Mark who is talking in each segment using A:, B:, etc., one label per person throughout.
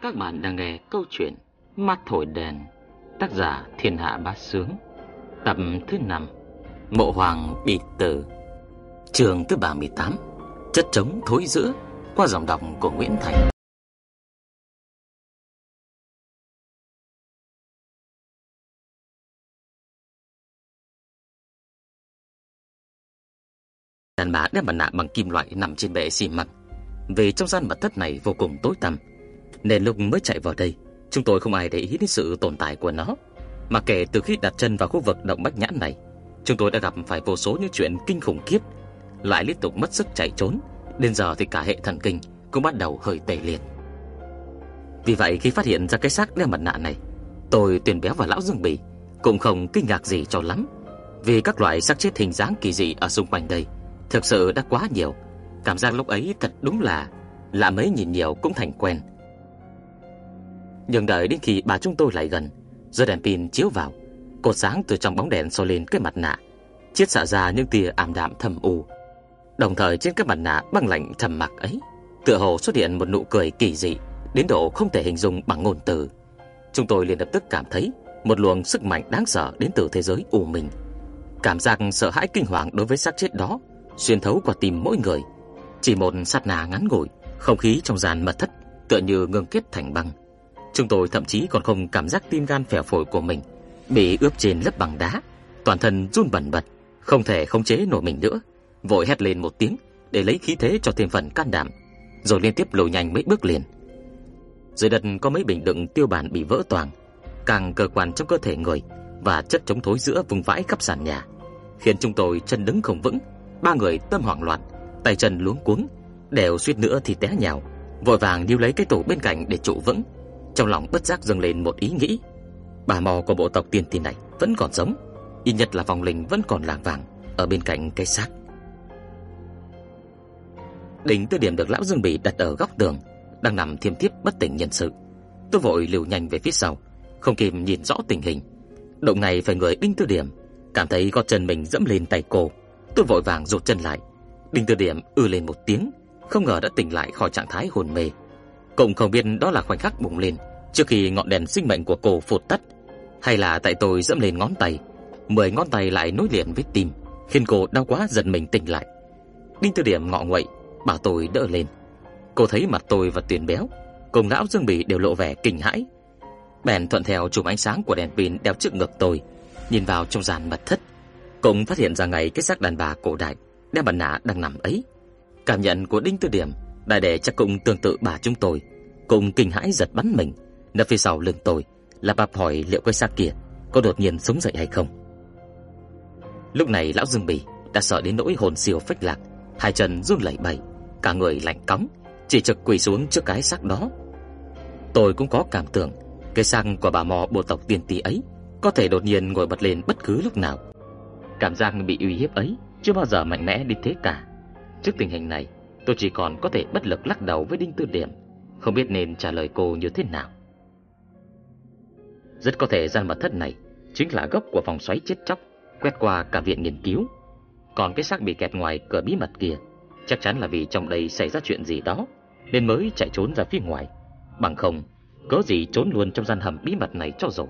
A: Các bạn đang nghe câu chuyện Mắt thổi đèn, Tác giả Thiên Hạ Bát Sướng, Tập thứ 5 Mộ Hoàng bị tử, Trường thứ 38 Chất trống thối giữa, Qua dòng đọc của Nguyễn Thành. Đàn bà đeo mặt nạ bằng kim loại nằm trên bệ xi măng. Về trong gian mật thất này vô cùng tối tăm. Nên lúc mới chạy vào đây, Chúng tôi không ai để ý đến sự tồn tại của nó. Mà kể từ khi đặt chân vào khu vực động bách nhãn này, Chúng tôi đã gặp phải vô số những chuyện kinh khủng khiếp, Lại liên tục mất sức chạy trốn. Đến giờ thì cả hệ thần kinh Cũng bắt đầu hơi tê liệt. Vì vậy khi phát hiện ra cái xác đeo mặt nạ này, Tôi tuyển béo và lão Dương Bỉ Cũng không kinh ngạc gì cho lắm. Vì các loại xác chết hình dáng kỳ dị Ở xung quanh đây Thực sự đã quá nhiều. Cảm giác lúc ấy thật đúng là Lạ mấy nhìn nhiều cũng thành quen. Nhưng đợi đến khi bà chúng tôi lại gần Giờ đèn pin chiếu vào Cột sáng từ trong bóng đèn soi lên cái mặt nạ Chiết xạ ra những tia ảm đạm thầm u Đồng thời trên cái mặt nạ băng lạnh trầm mặc ấy Tựa hồ xuất hiện một nụ cười kỳ dị Đến độ không thể hình dung bằng ngôn từ Chúng tôi liền lập tức cảm thấy Một luồng sức mạnh đáng sợ đến từ thế giới u mình. Cảm giác sợ hãi kinh hoàng đối với xác chết đó xuyên thấu qua tim mỗi người. Chỉ một sát nà ngắn ngủi, không khí trong gian mật thất tựa như ngưng kết thành băng. Chúng tôi thậm chí còn không cảm giác tim gan phèo phổi của mình bị ướp trên lớp bằng đá, toàn thân run bần bật, không thể khống chế nổi mình nữa, vội hét lên một tiếng để lấy khí thế cho thêm phần can đảm, rồi liên tiếp lùi nhanh mấy bước liền. Dưới đất có mấy bình đựng tiêu bản bị vỡ toang, càng cơ quan trong cơ thể người và chất chống thối giữa vùng vãi khắp sàn nhà, khiến chúng tôi chân đứng không vững, ba người tâm hoảng loạn, tay chân luống cuống, đều suýt nữa thì té nhào, vội vàng níu lấy cái tủ bên cạnh để trụ vững. Trong lòng bất giác dâng lên một ý nghĩ, bà mò của bộ tộc tiên tiên này vẫn còn sống, ít nhất là vòng linh vẫn còn lảng vàng ở bên cạnh cái xác. Đỉnh tư điểm được lão Dương Bỉ đặt ở góc tường, đang nằm thiêm thiếp bất tỉnh nhân sự. Tôi vội liều nhanh về phía sau, không kịp nhìn rõ tình hình. Động này phải người đinh tư điểm, cảm thấy gót chân mình dẫm lên tay cô, Tôi vội vàng rụt chân lại. Đinh Tư Điểm ư lên một tiếng, không ngờ đã tỉnh lại khỏi trạng thái hồn mê. Cũng không biết đó là khoảnh khắc bùng lên trước khi ngọn đèn sinh mệnh của cô phụt tắt, hay là tại tôi dẫm lên ngón tay, mười ngón tay lại nối liền với tim, khiến cô đau quá giật mình tỉnh lại. Đinh Tư Điểm ngọ nguậy, bảo tôi đỡ lên. Cô thấy mặt tôi và Tuyền Béo, cùng lão Dương Bỉ đều lộ vẻ kinh hãi. Bèn thuận theo chùm ánh sáng của đèn pin đeo trước ngực tôi, nhìn vào trong gian mật thất cũng phát hiện ra ngay cái xác đàn bà cổ đại đeo mặt nạ đang nằm ấy. Cảm nhận của Đinh Tư Điểm, đại đệ chắc cũng tương tự bà chúng tôi, cùng kinh hãi giật bắn mình, nấp phía sau lưng tôi, là bà hỏi liệu cái xác kia có đột nhiên sống dậy hay không. Lúc này lão Dương Bỉ đã sợ đến nỗi hồn siêu phách lạc, hai chân run lẩy bẩy, cả người lạnh cóng, chỉ trực quỳ xuống trước cái xác đó. Tôi cũng có cảm tưởng, cái xác của bà mò bộ tộc tiên tỷ ấy có thể đột nhiên ngồi bật lên bất cứ lúc nào. Cảm giác bị uy hiếp ấy chưa bao giờ mạnh mẽ đến thế cả. Trước tình hình này, tôi chỉ còn có thể bất lực lắc đầu với Đinh Tư Điểm, không biết nên trả lời cô như thế nào. Rất có thể gian mật thất này chính là gốc của vòng xoáy chết chóc quét qua cả viện nghiên cứu. Còn cái xác bị kẹt ngoài cửa bí mật kia, chắc chắn là vì trong đây xảy ra chuyện gì đó nên mới chạy trốn ra phía ngoài. Bằng không, có gì trốn luôn trong gian hầm bí mật này cho rồi.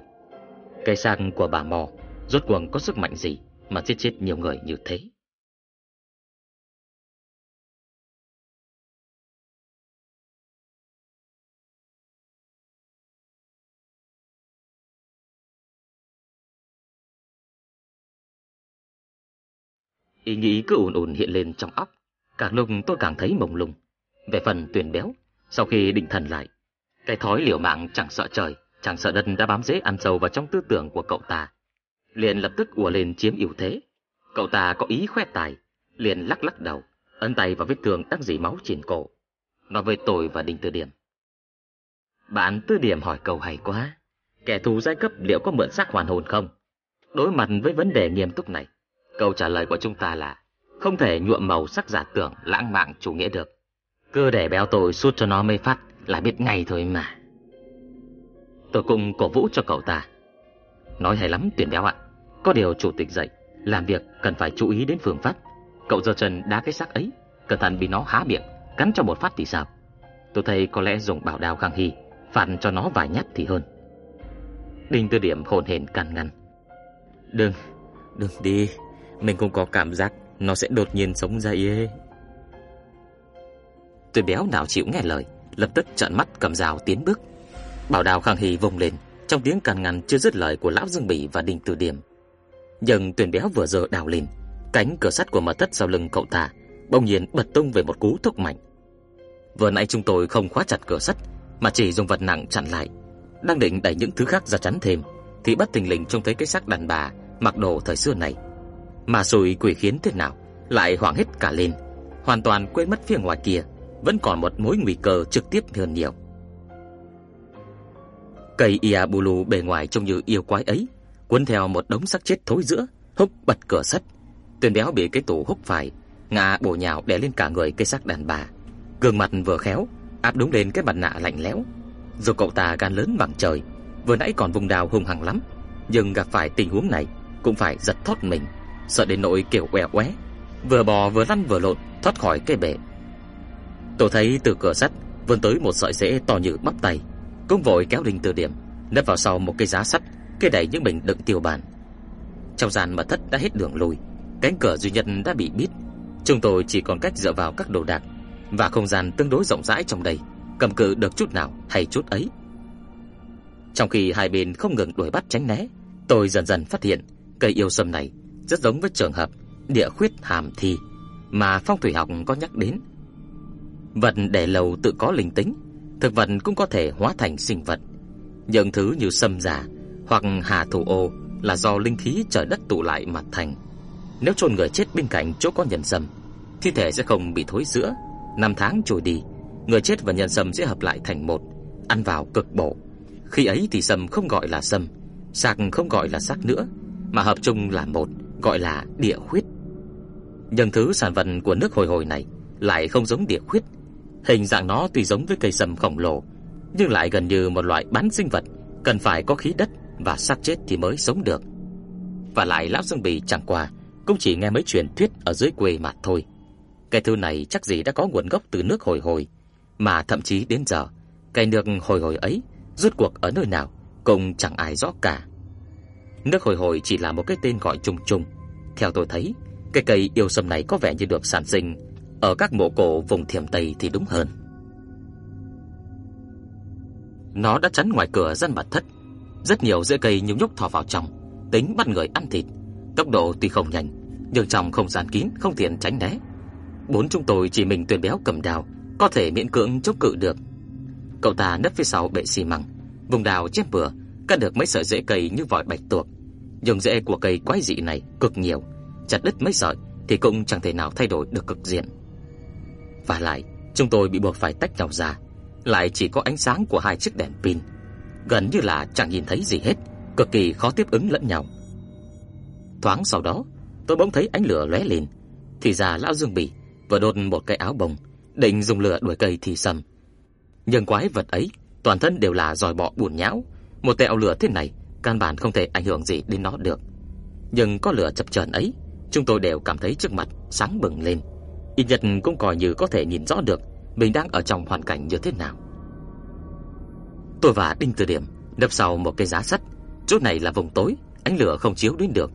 A: Cây sang của bà mò rốt cuộc có sức mạnh gì mà giết chết nhiều người như thế. Ý nghĩ cứ ùn ùn hiện lên trong óc, càng lúc tôi càng thấy mông lung. Về phần tuyển béo, sau khi định thần lại, cái thói liều mạng chẳng sợ trời, chẳng sợ đất đã bám rễ ăn sâu vào trong tư tưởng của cậu ta liền lập tức ùa lên chiếm ưu thế. Cậu ta có ý khoe tài, liền lắc lắc đầu, ấn tay vào vết thương đang dỉ máu trên cổ, nói với tôi và Đinh Tư Điểm. Bạn Tư Điểm hỏi câu hay quá, kẻ thù giai cấp liệu có mượn xác hoàn hồn không? Đối mặt với vấn đề nghiêm túc này, câu trả lời của chúng ta là không thể nhuộm màu sắc giả tưởng lãng mạn chủ nghĩa được. Cứ để béo tôi suốt cho nó mê phát là biết ngay thôi mà. Tôi cũng cổ vũ cho cậu ta. Nói hay lắm tuyển béo ạ. Có điều chủ tịch dạy, làm việc cần phải chú ý đến phương pháp. Cậu giơ chân đá cái xác ấy, cẩn thận bị nó há miệng, cắn cho một phát thì sao? Tôi thấy có lẽ dùng bảo đao khang hy, phạt cho nó vài nhát thì hơn. Đinh Tư Điểm hồn hển can ngăn. "Đừng, đừng đi, mình cũng có cảm giác nó sẽ đột nhiên sống dậy ấy." Tôi béo nào chịu nghe lời, lập tức trợn mắt cầm rào tiến bước. Bảo đào khang hì vùng lên, trong tiếng can ngăn chưa dứt lời của lão Dương Bỉ và Đinh Tử Điểm. Nhưng tuyển béo vừa giờ đào lên, cánh cửa sắt của mật thất sau lưng cậu ta bỗng nhiên bật tung về một cú thúc mạnh. Vừa nãy chúng tôi không khóa chặt cửa sắt, mà chỉ dùng vật nặng chặn lại, đang định đẩy những thứ khác ra chắn thêm, thì bất tình lình trông thấy cái xác đàn bà mặc đồ thời xưa này. Mà rồi quỷ khiến thế nào, lại hoảng hết cả lên, hoàn toàn quên mất phía ngoài kia vẫn còn một mối nguy cơ trực tiếp hơn nhiều. Cây Iabulu bề ngoài trông như yêu quái ấy, cuốn theo một đống xác chết thối rữa, húc bật cửa sắt. tuyền béo bị cái tủ húc phải, ngã bổ nhào đè lên cả người cây xác đàn bà. Gương mặt vừa khéo, áp đúng lên cái mặt nạ lạnh lẽo. Dù cậu ta gan lớn bằng trời, vừa nãy còn vùng đào hùng hăng lắm, nhưng gặp phải tình huống này cũng phải giật thót mình, sợ đến nỗi kêu oe oé, vừa bò vừa lăn vừa lộn thoát khỏi cái bể. Tôi thấy từ cửa sắt vươn tới một sợi rễ to như bắp tay, cũng vội kéo đinh từ điểm, nấp vào sau một cây giá sắt, cây đẩy những bình đựng tiêu bản. Trong gian mật thất đã hết đường lùi, cánh cửa duy nhất đã bị bít. Chúng tôi chỉ còn cách dựa vào các đồ đạc và không gian tương đối rộng rãi trong đây, cầm cự được chút nào hay chút ấy. Trong khi hai bên không ngừng đuổi bắt tránh né, tôi dần dần phát hiện cây yêu sâm này rất giống với trường hợp địa khuyết hàm thi mà phong thủy học có nhắc đến. Vật để lầu tự có linh tính, thực vật cũng có thể hóa thành sinh vật. Những thứ như sâm giả hoặc hà thủ ô là do linh khí trời đất tụ lại mà thành. Nếu chôn người chết bên cạnh chỗ có nhân sâm, thi thể sẽ không bị thối rữa, năm tháng trôi đi, người chết và nhân sâm sẽ hợp lại thành một, ăn vào cực bổ. Khi ấy thì sâm không gọi là sâm, xác không gọi là xác nữa, mà hợp chung là một, gọi là địa huyết. Nhưng thứ sản vật của nước hồi hồi này lại không giống địa huyết. Hình dạng nó tuy giống với cây sầm khổng lồ, nhưng lại gần như một loại bán sinh vật, cần phải có khí đất và xác chết thì mới sống được. Và lại lão Dương Bì chẳng qua cũng chỉ nghe mấy truyền thuyết ở dưới quê mà thôi. Cái thứ này chắc gì đã có nguồn gốc từ nước hồi hồi, mà thậm chí đến giờ, cái nước hồi hồi ấy rốt cuộc ở nơi nào cũng chẳng ai rõ cả. Nước hồi hồi chỉ là một cái tên gọi chung chung. Theo tôi thấy, cái cây yêu sâm này có vẻ như được sản sinh ở các mộ cổ vùng Thiểm Tây thì đúng hơn. Nó đã chắn ngoài cửa dân mật thất, rất nhiều rễ cây nhúc nhúc thò vào trong, tính bắt người ăn thịt. Tốc độ tuy không nhanh, nhưng trong không gian kín không tiện tránh né. Bốn chúng tôi chỉ mình tuyển béo cầm đào, có thể miễn cưỡng chống cự được. Cậu ta nấp phía sau bệ xi măng, vùng đào chép bừa, cắt được mấy sợi rễ cây như vòi bạch tuộc. Nhưng rễ của cây quái dị này cực nhiều, chặt đứt mấy sợi thì cũng chẳng thể nào thay đổi được cực diện. Và lại, chúng tôi bị buộc phải tách nhau ra, lại chỉ có ánh sáng của hai chiếc đèn pin, gần như là chẳng nhìn thấy gì hết, cực kỳ khó tiếp ứng lẫn nhau. Thoáng sau đó, tôi bỗng thấy ánh lửa lóe lên, thì ra lão Dương Bỉ vừa đột một cái áo bông, định dùng lửa đuổi cây thì sầm. Nhưng quái vật ấy, toàn thân đều là giòi bọ buồn nhão, một tẹo lửa thế này căn bản không thể ảnh hưởng gì đến nó được. Nhưng có lửa chập chờn ấy, chúng tôi đều cảm thấy trước mặt sáng bừng lên. Ít nhất cũng coi như có thể nhìn rõ được mình đang ở trong hoàn cảnh như thế nào. Tôi và Đinh Từ Điểm nấp sau một cái giá sắt, chỗ này là vùng tối, ánh lửa không chiếu đến được.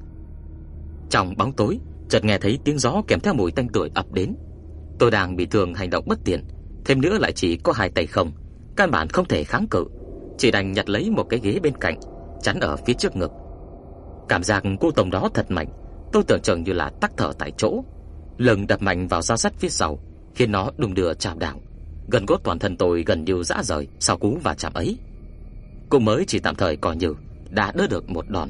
A: Trong bóng tối, chợt nghe thấy tiếng gió kèm theo mùi tanh tưởi ập đến. Tôi đang bị thường hành động bất tiện, thêm nữa lại chỉ có hai tay không, căn bản không thể kháng cự, chỉ đành nhặt lấy một cái ghế bên cạnh, chắn ở phía trước ngực. Cảm giác cô tổng đó thật mạnh, tôi tưởng chừng như là tắc thở tại chỗ. Lần đập mạnh vào da sắt phía sau, khiến nó đùng đưa chạm đảo. Gần gốt toàn thân tôi gần như rã rời sau cú và chạm ấy. Cũng mới chỉ tạm thời coi như đã đỡ được một đòn.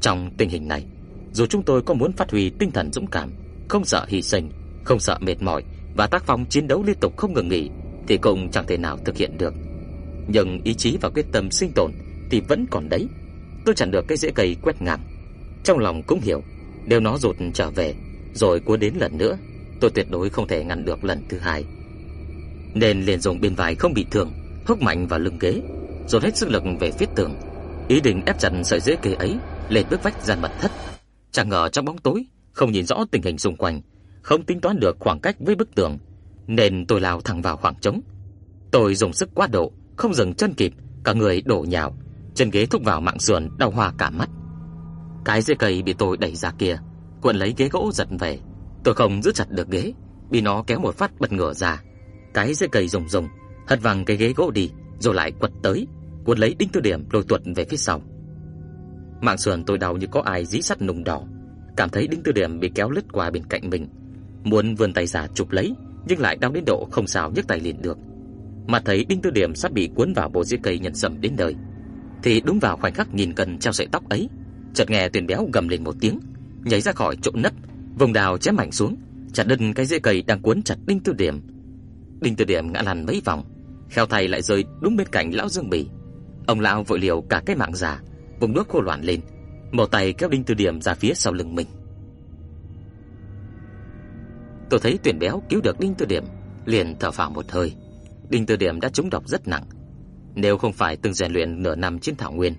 A: Trong tình hình này, dù chúng tôi có muốn phát huy tinh thần dũng cảm, không sợ hy sinh, không sợ mệt mỏi và tác phong chiến đấu liên tục không ngừng nghỉ thì cũng chẳng thể nào thực hiện được. Nhưng ý chí và quyết tâm sinh tồn thì vẫn còn đấy. Tôi chặn được cái rễ cây quét ngang. Trong lòng cũng hiểu, nếu nó rụt trở về rồi cuốn đến lần nữa, tôi tuyệt đối không thể ngăn được lần thứ hai. Nên liền dùng bên vai không bị thương, húc mạnh vào lưng ghế, dồn hết sức lực về phía tường, ý định ép chặt sợi rễ cây ấy lên bức vách gian mật thất. Chẳng ngờ trong bóng tối, không nhìn rõ tình hình xung quanh, không tính toán được khoảng cách với bức tường, nên tôi lao thẳng vào khoảng trống. Tôi dùng sức quá độ, không dừng chân kịp, cả người đổ nhào, chân ghế thúc vào mạng sườn đau hoa cả mắt. Cái dây cây bị tôi đẩy ra kia, cuộn lấy ghế gỗ giật về. Tôi không giữ chặt được ghế, bị nó kéo một phát bật ngửa ra. Cái dây cây rùng rùng, hất văng cái ghế gỗ đi, rồi lại quật tới, cuốn lấy đinh tư điểm lôi tuột về phía sau. Mạng sườn tôi đau như có ai dí sắt nung đỏ, cảm thấy đinh tư điểm bị kéo lướt qua bên cạnh mình, muốn vươn tay ra chụp lấy, nhưng lại đau đến độ không sao nhấc tay liền được. Mà thấy đinh tư điểm sắp bị cuốn vào bộ rễ cây nhận sầm đến đời, thì đúng vào khoảnh khắc nhìn cần treo sợi tóc ấy, chợt nghe tuyển béo gầm lên một tiếng, nhảy ra khỏi chỗ nấp, vùng đào chém mạnh xuống, chặt đứt cái rễ cây đang cuốn chặt đinh tư điểm. Đinh tư điểm ngã lăn mấy vòng, khéo tay lại rơi đúng bên cạnh lão Dương Bỉ. Ông lão vội liều cả cái mạng già, vùng nước khô loạn lên, một tay kéo đinh tư điểm ra phía sau lưng mình. Tôi thấy tuyển béo cứu được đinh tư điểm, liền thở phào một hơi. Đinh tư điểm đã trúng độc rất nặng. Nếu không phải từng rèn luyện nửa năm trên thảo nguyên,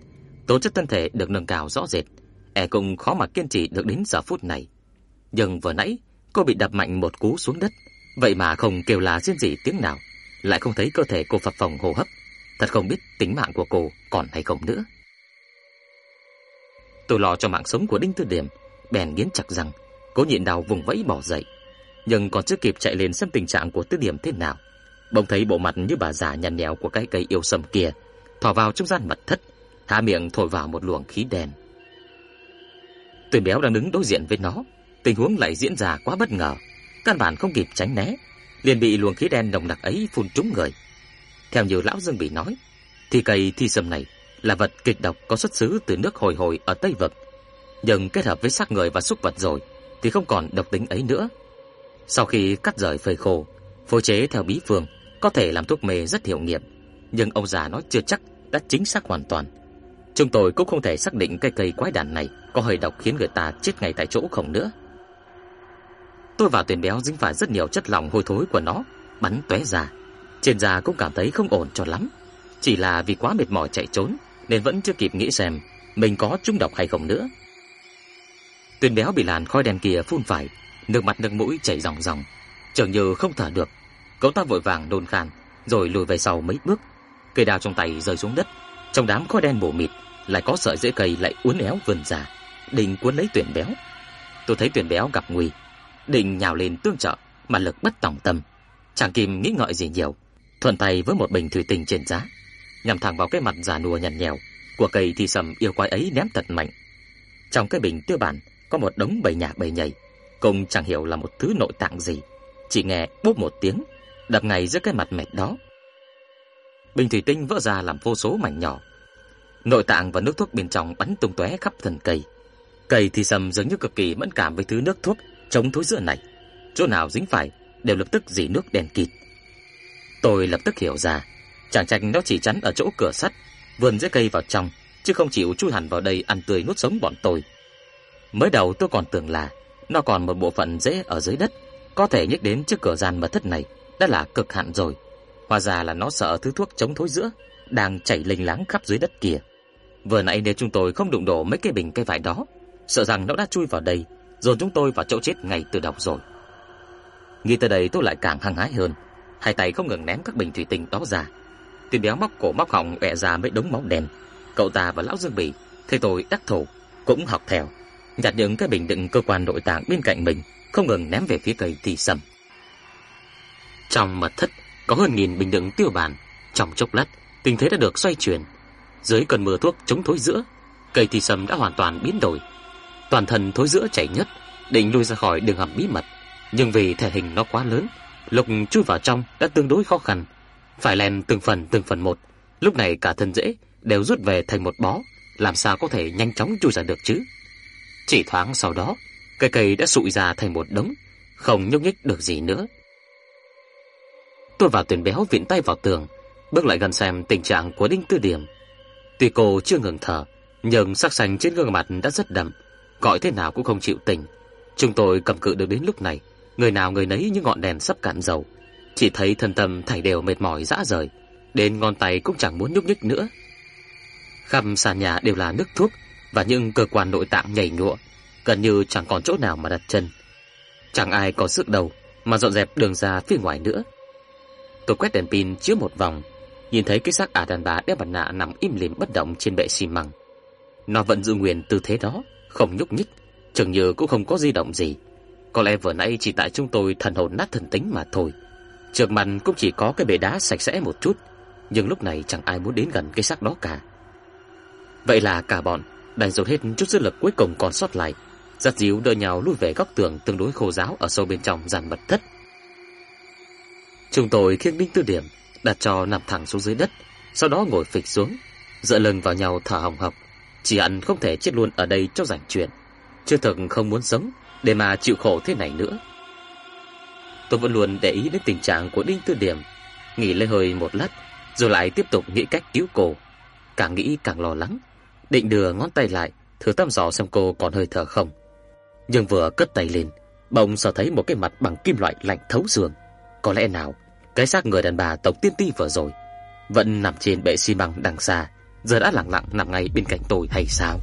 A: tố chất thân thể được nâng cao rõ rệt, e cũng khó mà kiên trì được đến giờ phút này. Nhưng vừa nãy, cô bị đập mạnh một cú xuống đất, vậy mà không kêu là rên rỉ tiếng nào, lại không thấy cơ thể cô phập phồng hô hấp, thật không biết tính mạng của cô còn hay không nữa. Tôi lo cho mạng sống của Đinh Tư Điểm, bèn nghiến chặt răng, cố nhịn đau vùng vẫy bỏ dậy, nhưng còn chưa kịp chạy lên xem tình trạng của Tư Điểm thế nào, bỗng thấy bộ mặt như bà già nhăn nhẻo của cái cây yêu sâm kia thò vào trong gian mật thất, há miệng thổi vào một luồng khí đen. Tuyền béo đang đứng đối diện với nó, tình huống lại diễn ra quá bất ngờ, căn bản không kịp tránh né, liền bị luồng khí đen nồng nặc ấy phun trúng người. Theo như lão Dương bị nói, thì cây thi sâm này là vật kịch độc có xuất xứ từ nước hồi hồi ở Tây vực, nhưng kết hợp với xác người và xúc vật rồi thì không còn độc tính ấy nữa. Sau khi cắt rời phơi khô, phối chế theo bí phương, có thể làm thuốc mê rất hiệu nghiệm, nhưng ông già nói chưa chắc đã chính xác hoàn toàn. Chúng tôi cũng không thể xác định cây cây quái đản này có hơi độc khiến người ta chết ngay tại chỗ không nữa. Tôi và tuyển béo dính phải rất nhiều chất lỏng hôi thối của nó, bắn tóe ra. Trên da cũng cảm thấy không ổn cho lắm. Chỉ là vì quá mệt mỏi chạy trốn nên vẫn chưa kịp nghĩ xem mình có trúng độc hay không nữa. Tuyển béo bị làn khói đen kia phun phải, nước mặt nước mũi chảy ròng ròng, chợt như không thở được. Cậu ta vội vàng đôn khan, rồi lùi về sau mấy bước. Cây đao trong tay rơi xuống đất, trong đám khói đen mù mịt lại có sợi rễ cây lại uốn éo vươn ra, định cuốn lấy tuyển béo. Tôi thấy tuyển béo gặp nguy, định nhào lên tương trợ mà lực bất tòng tâm. Chàng Kim nghĩ ngợi gì nhiều, thuận tay với một bình thủy tinh trên giá, nhằm thẳng vào cái mặt già nua nhằn nhèo của cây thì sầm yêu quái ấy ném thật mạnh. Trong cái bình tiêu bản có một đống bầy nhạc bầy nhảy, cùng chẳng hiểu là một thứ nội tạng gì, chỉ nghe bốp một tiếng, đập ngay giữa cái mặt mệt đó. Bình thủy tinh vỡ ra làm vô số mảnh nhỏ. Nội tạng và nước thuốc bên trong bắn tung tóe khắp thân cây. Cây thì sầm dường như cực kỳ mẫn cảm với thứ nước thuốc chống thối rữa này. Chỗ nào dính phải đều lập tức dì nước đen kịt. Tôi lập tức hiểu ra, chàng trạch nó chỉ chắn ở chỗ cửa sắt, vườn rễ cây vào trong, chứ không chịu chui hẳn vào đây ăn tươi nuốt sống bọn tôi. Mới đầu tôi còn tưởng là nó còn một bộ phận rễ ở dưới đất, có thể nhích đến trước cửa gian mật thất này đã là cực hạn rồi. Hóa ra là nó sợ thứ thuốc chống thối giữa đang chảy lênh láng khắp dưới đất kia. Vừa nãy nếu chúng tôi không đụng đổ mấy cái bình cây vải đó, sợ rằng nó đã chui vào đây, rồi chúng tôi vào chỗ chết ngay từ đầu rồi. Nghĩ tới đây tôi lại càng hăng hái hơn, hai tay không ngừng ném các bình thủy tinh đó ra. Tiền béo móc cổ móc họng bẹ ra mấy đống máu đen. Cậu ta và lão Dương Bỉ thấy tôi đắc thủ cũng học theo, nhặt những cái bình đựng cơ quan nội tạng bên cạnh mình, không ngừng ném về phía cây thì sầm. Trong mật thất có hơn nghìn bình đựng tiêu bản, trong chốc lát, tình thế đã được xoay chuyển. Dưới cơn mưa thuốc chống thối giữa, cây thì sầm đã hoàn toàn biến đổi. Toàn thân thối giữa chảy nhất, định lui ra khỏi đường hầm bí mật, nhưng vì thể hình nó quá lớn, lục chui vào trong đã tương đối khó khăn, phải lèn từng phần từng phần một. Lúc này cả thân rễ đều rút về thành một bó, làm sao có thể nhanh chóng chui ra được chứ? Chỉ thoáng sau đó, cây cây đã sụi ra thành một đống, không nhúc nhích được gì nữa. Tôi vào tuyển béo vịn tay vào tường, bước lại gần xem tình trạng của Đinh Tư Điểm. Tuy cô chưa ngừng thở, nhưng sắc xanh trên gương mặt đã rất đậm, gọi thế nào cũng không chịu tỉnh. Chúng tôi cầm cự được đến lúc này, người nào người nấy như ngọn đèn sắp cạn dầu, chỉ thấy thân tâm thảy đều mệt mỏi rã rời, đến ngón tay cũng chẳng muốn nhúc nhích nữa. Khắp sàn nhà đều là nước thuốc và những cơ quan nội tạng nhảy nhụa, gần như chẳng còn chỗ nào mà đặt chân. Chẳng ai có sức đầu mà dọn dẹp đường ra phía ngoài nữa. Tôi quét đèn pin chiếu một vòng, nhìn thấy cái xác ả đàn bà đeo mặt nạ nằm im lìm bất động trên bệ xi măng. Nó vẫn giữ nguyên tư thế đó, không nhúc nhích, chừng như cũng không có di động gì. Có lẽ vừa nãy chỉ tại chúng tôi thần hồn nát thần tính mà thôi. Trước mặt cũng chỉ có cái bể đá sạch sẽ một chút, nhưng lúc này chẳng ai muốn đến gần cái xác đó cả. Vậy là cả bọn đành dồn hết chút sức lực cuối cùng còn sót lại, giật díu đưa nhau lùi về góc tường tương đối khô ráo ở sâu bên trong dàn mật thất. Chúng tôi khiêng đinh tư điểm, đặt cho nằm thẳng xuống dưới đất, sau đó ngồi phịch xuống, dựa lưng vào nhau thở hồng hộc, chỉ ăn không thể chết luôn ở đây cho rảnh chuyện, chưa thực không muốn sống để mà chịu khổ thế này nữa. Tôi vẫn luôn để ý đến tình trạng của Đinh Tư Điểm, nghỉ lấy hơi một lát, rồi lại tiếp tục nghĩ cách cứu cô. Càng nghĩ càng lo lắng, định đưa ngón tay lại, thử thăm dò xem cô còn hơi thở không. Nhưng vừa cất tay lên, bỗng sợ thấy một cái mặt bằng kim loại lạnh thấu xương. Có lẽ nào, cái xác người đàn bà tộc tiên ti vừa rồi vẫn nằm trên bệ xi măng đằng xa, giờ đã lặng lặng nằm ngay bên cạnh tôi hay sao?